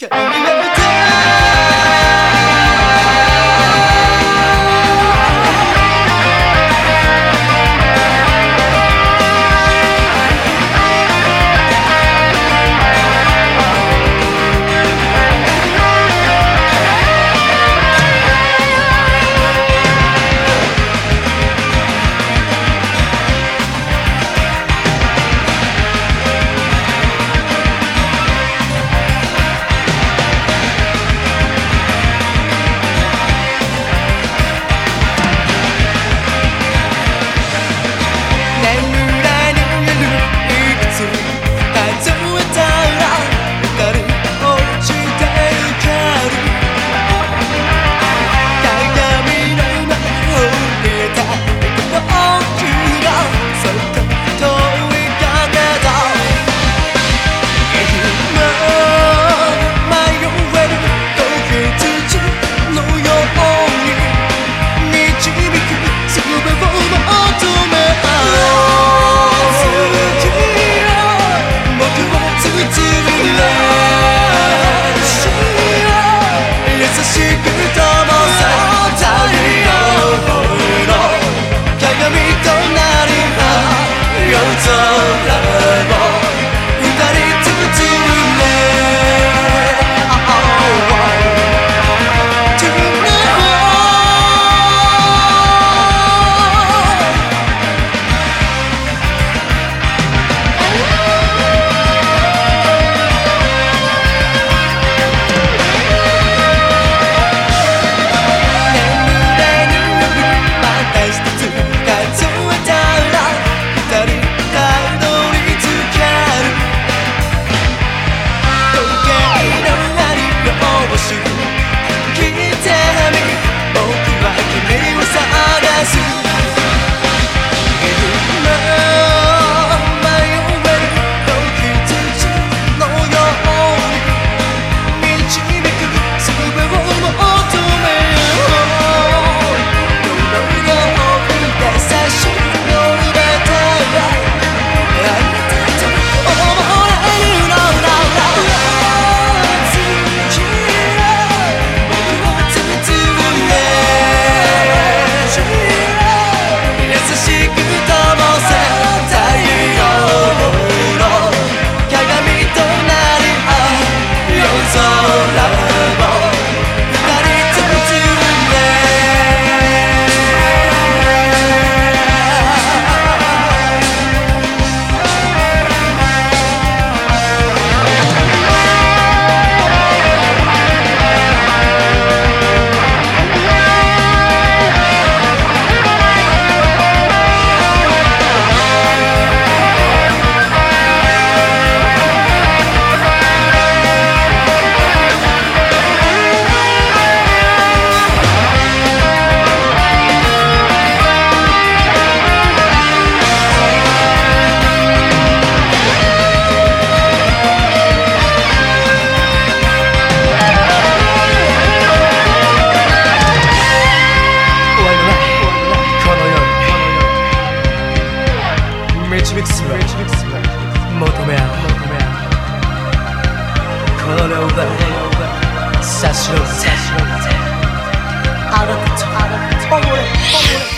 Yeah. くすべ求め合うこれを差し伸べてあなたと俺俺この